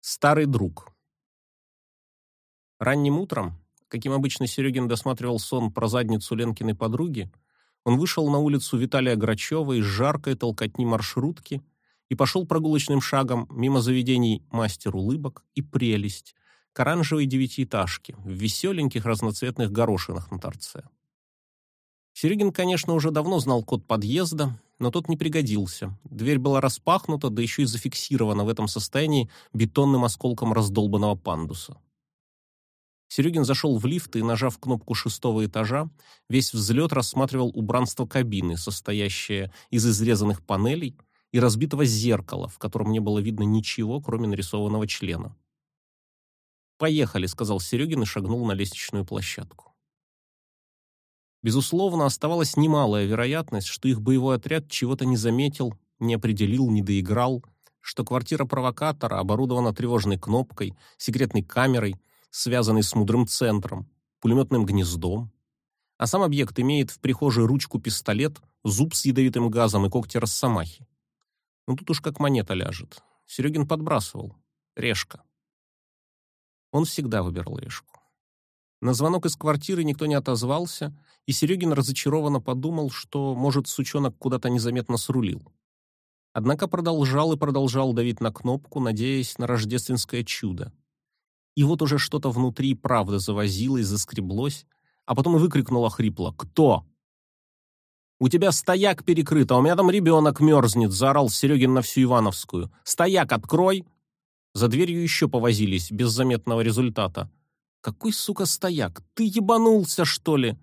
Старый друг. Ранним утром, каким обычно Серегин досматривал сон про задницу Ленкиной подруги, он вышел на улицу Виталия Грачева из жаркой толкотни маршрутки и пошел прогулочным шагом мимо заведений «Мастер улыбок» и «Прелесть» к оранжевой девятиэтажке в веселеньких разноцветных горошинах на торце. Серегин, конечно, уже давно знал код подъезда, но тот не пригодился. Дверь была распахнута, да еще и зафиксирована в этом состоянии бетонным осколком раздолбанного пандуса. Серегин зашел в лифт и, нажав кнопку шестого этажа, весь взлет рассматривал убранство кабины, состоящее из изрезанных панелей и разбитого зеркала, в котором не было видно ничего, кроме нарисованного члена. «Поехали», — сказал Серегин и шагнул на лестничную площадку. Безусловно, оставалась немалая вероятность, что их боевой отряд чего-то не заметил, не определил, не доиграл, что квартира провокатора оборудована тревожной кнопкой, секретной камерой, связанной с мудрым центром, пулеметным гнездом. А сам объект имеет в прихожей ручку-пистолет, зуб с ядовитым газом и когти росомахи. Ну тут уж как монета ляжет. Серегин подбрасывал. Решка. Он всегда выбирал решку. На звонок из квартиры никто не отозвался, и Серегин разочарованно подумал, что, может, сучонок куда-то незаметно срулил. Однако продолжал и продолжал давить на кнопку, надеясь на рождественское чудо. И вот уже что-то внутри правда завозилось, заскреблось, а потом и выкрикнула хрипло «Кто?». «У тебя стояк перекрыт, а у меня там ребенок мерзнет», — заорал Серегин на всю Ивановскую. «Стояк открой!» За дверью еще повозились, без заметного результата. Какой, сука, стояк? Ты ебанулся, что ли?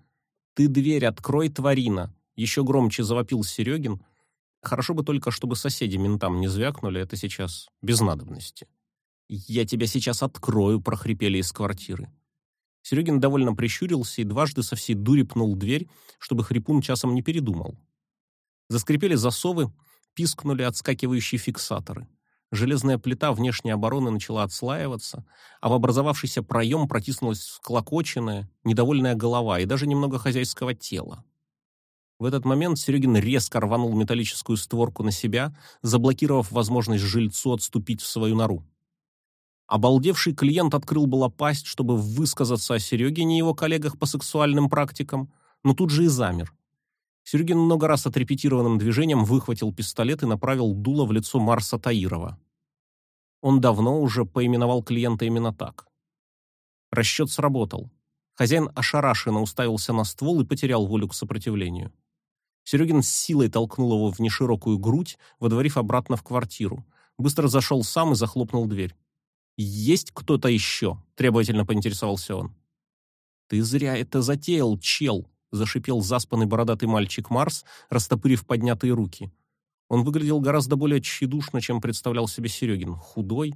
Ты дверь открой, тварина. Еще громче завопил Серегин. Хорошо бы только, чтобы соседи ментам не звякнули, это сейчас без надобности. Я тебя сейчас открою, прохрипели из квартиры. Серегин довольно прищурился и дважды со всей дури пнул дверь, чтобы хрипун часом не передумал. Заскрипели засовы, пискнули отскакивающие фиксаторы. Железная плита внешней обороны начала отслаиваться, а в образовавшийся проем протиснулась склокоченная, недовольная голова и даже немного хозяйского тела. В этот момент Серегин резко рванул металлическую створку на себя, заблокировав возможность жильцу отступить в свою нору. Обалдевший клиент открыл было пасть, чтобы высказаться о Серегине и его коллегах по сексуальным практикам, но тут же и замер. Серегин много раз отрепетированным движением выхватил пистолет и направил дуло в лицо Марса Таирова. Он давно уже поименовал клиента именно так. Расчет сработал. Хозяин ошарашенно уставился на ствол и потерял волю к сопротивлению. Серегин с силой толкнул его в неширокую грудь, водворив обратно в квартиру. Быстро зашел сам и захлопнул дверь. «Есть кто-то еще?» – требовательно поинтересовался он. «Ты зря это затеял, чел!» Зашипел заспанный бородатый мальчик Марс, растопырив поднятые руки. Он выглядел гораздо более тщедушно, чем представлял себе Серегин. Худой,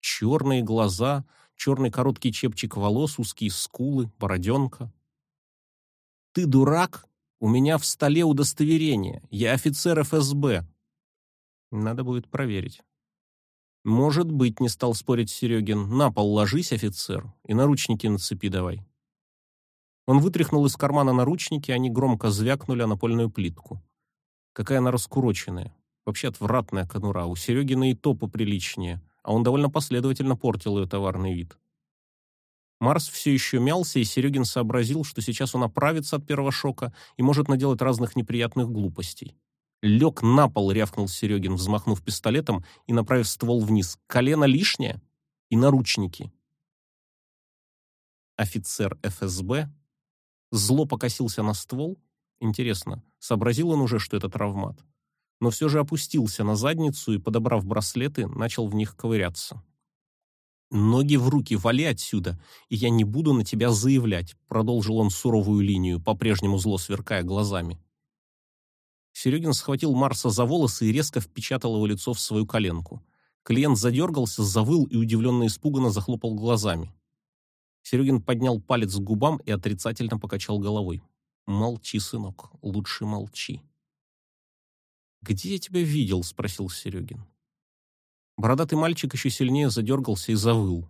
черные глаза, черный короткий чепчик волос, узкие скулы, бороденка. «Ты дурак? У меня в столе удостоверение. Я офицер ФСБ». «Надо будет проверить». «Может быть», — не стал спорить Серегин. «На пол ложись, офицер, и наручники на цепи давай». Он вытряхнул из кармана наручники, они громко звякнули о напольную плитку. Какая она раскуроченная. Вообще отвратная конура. У Серегина и то поприличнее, а он довольно последовательно портил ее товарный вид. Марс все еще мялся, и Серегин сообразил, что сейчас он оправится от первого шока и может наделать разных неприятных глупостей. «Лег на пол!» — рявкнул Серегин, взмахнув пистолетом и направив ствол вниз. «Колено лишнее?» «И наручники». Офицер ФСБ Зло покосился на ствол. Интересно, сообразил он уже, что это травмат? Но все же опустился на задницу и, подобрав браслеты, начал в них ковыряться. «Ноги в руки, вали отсюда, и я не буду на тебя заявлять», продолжил он суровую линию, по-прежнему зло сверкая глазами. Серегин схватил Марса за волосы и резко впечатал его лицо в свою коленку. Клиент задергался, завыл и удивленно испуганно захлопал глазами. Серегин поднял палец к губам и отрицательно покачал головой. «Молчи, сынок, лучше молчи». «Где я тебя видел?» — спросил Серегин. Бородатый мальчик еще сильнее задергался и завыл.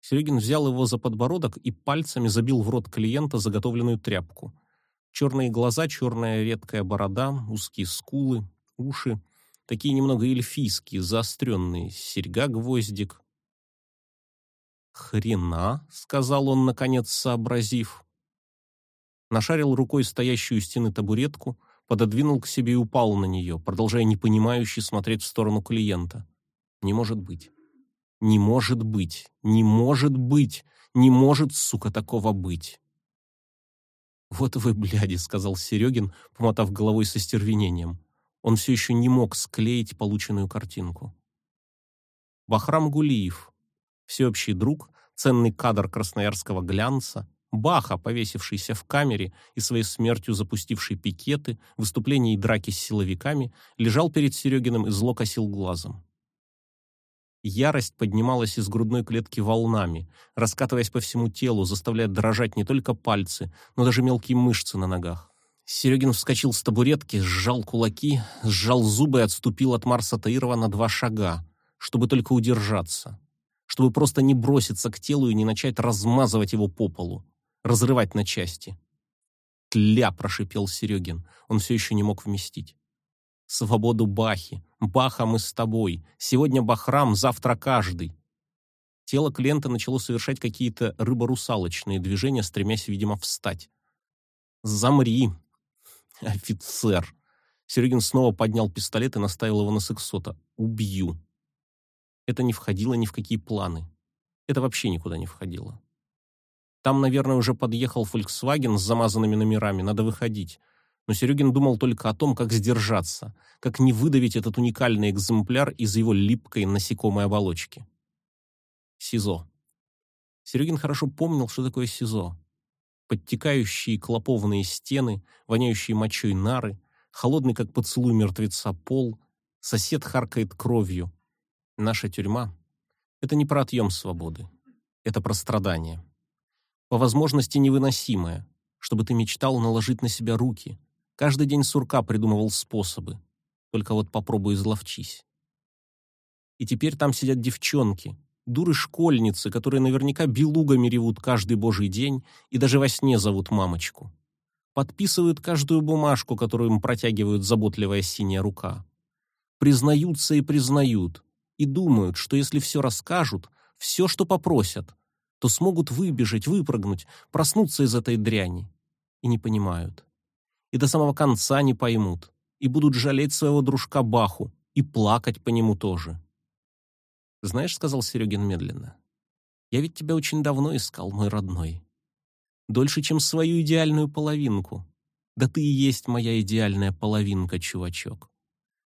Серегин взял его за подбородок и пальцами забил в рот клиента заготовленную тряпку. Черные глаза, черная редкая борода, узкие скулы, уши, такие немного эльфийские, заостренные, серьга-гвоздик, «Хрена», — сказал он, наконец сообразив. Нашарил рукой стоящую у стены табуретку, пододвинул к себе и упал на нее, продолжая непонимающе смотреть в сторону клиента. «Не может быть. Не может быть. Не может быть. Не может, сука, такого быть». «Вот вы, бляди», — сказал Серегин, помотав головой со стервенением. Он все еще не мог склеить полученную картинку. Бахрам Гулиев, всеобщий друг, ценный кадр красноярского глянца, Баха, повесившийся в камере и своей смертью запустивший пикеты, выступления и драки с силовиками, лежал перед Серегиным и зло косил глазом. Ярость поднималась из грудной клетки волнами, раскатываясь по всему телу, заставляя дрожать не только пальцы, но даже мелкие мышцы на ногах. Серегин вскочил с табуретки, сжал кулаки, сжал зубы и отступил от Марса Таирова на два шага, чтобы только удержаться чтобы просто не броситься к телу и не начать размазывать его по полу, разрывать на части. «Тля!» – прошипел Серегин. Он все еще не мог вместить. «Свободу Бахи! Баха мы с тобой! Сегодня Бахрам, завтра каждый!» Тело клиента начало совершать какие-то рыборусалочные движения, стремясь, видимо, встать. «Замри, офицер!» Серегин снова поднял пистолет и наставил его на сексота. «Убью!» Это не входило ни в какие планы. Это вообще никуда не входило. Там, наверное, уже подъехал Volkswagen с замазанными номерами, надо выходить. Но Серегин думал только о том, как сдержаться, как не выдавить этот уникальный экземпляр из его липкой насекомой оболочки. СИЗО. Серегин хорошо помнил, что такое СИЗО. Подтекающие клопованные стены, воняющие мочой нары, холодный, как поцелуй мертвеца, пол, сосед харкает кровью, Наша тюрьма — это не про отъем свободы. Это про страдание. По возможности невыносимое, чтобы ты мечтал наложить на себя руки. Каждый день сурка придумывал способы. Только вот попробуй изловчись. И теперь там сидят девчонки, дуры-школьницы, которые наверняка белугами ревут каждый божий день и даже во сне зовут мамочку. Подписывают каждую бумажку, которую им протягивают заботливая синяя рука. Признаются и признают, и думают, что если все расскажут, все, что попросят, то смогут выбежать, выпрыгнуть, проснуться из этой дряни. И не понимают. И до самого конца не поймут. И будут жалеть своего дружка Баху. И плакать по нему тоже. «Знаешь, — сказал Серегин медленно, — я ведь тебя очень давно искал, мой родной. Дольше, чем свою идеальную половинку. Да ты и есть моя идеальная половинка, чувачок.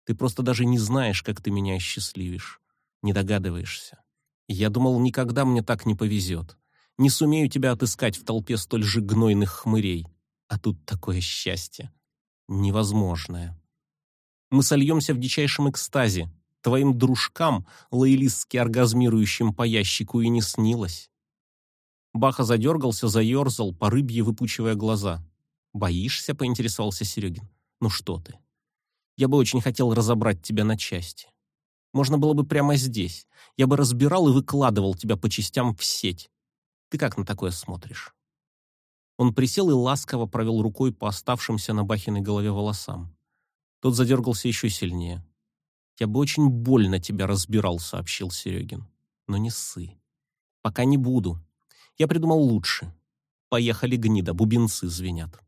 Ты просто даже не знаешь, как ты меня счастливишь. Не догадываешься. Я думал, никогда мне так не повезет. Не сумею тебя отыскать в толпе столь же гнойных хмырей. А тут такое счастье. Невозможное. Мы сольемся в дичайшем экстазе. Твоим дружкам, лоялистски оргазмирующим по ящику, и не снилось. Баха задергался, заерзал, по рыбье выпучивая глаза. «Боишься?» — поинтересовался Серегин. «Ну что ты? Я бы очень хотел разобрать тебя на части. Можно было бы прямо здесь. Я бы разбирал и выкладывал тебя по частям в сеть. Ты как на такое смотришь?» Он присел и ласково провел рукой по оставшимся на Бахиной голове волосам. Тот задергался еще сильнее. «Я бы очень больно тебя разбирал», — сообщил Серегин. «Но не ссы. Пока не буду. Я придумал лучше. Поехали, гнида, бубенцы звенят».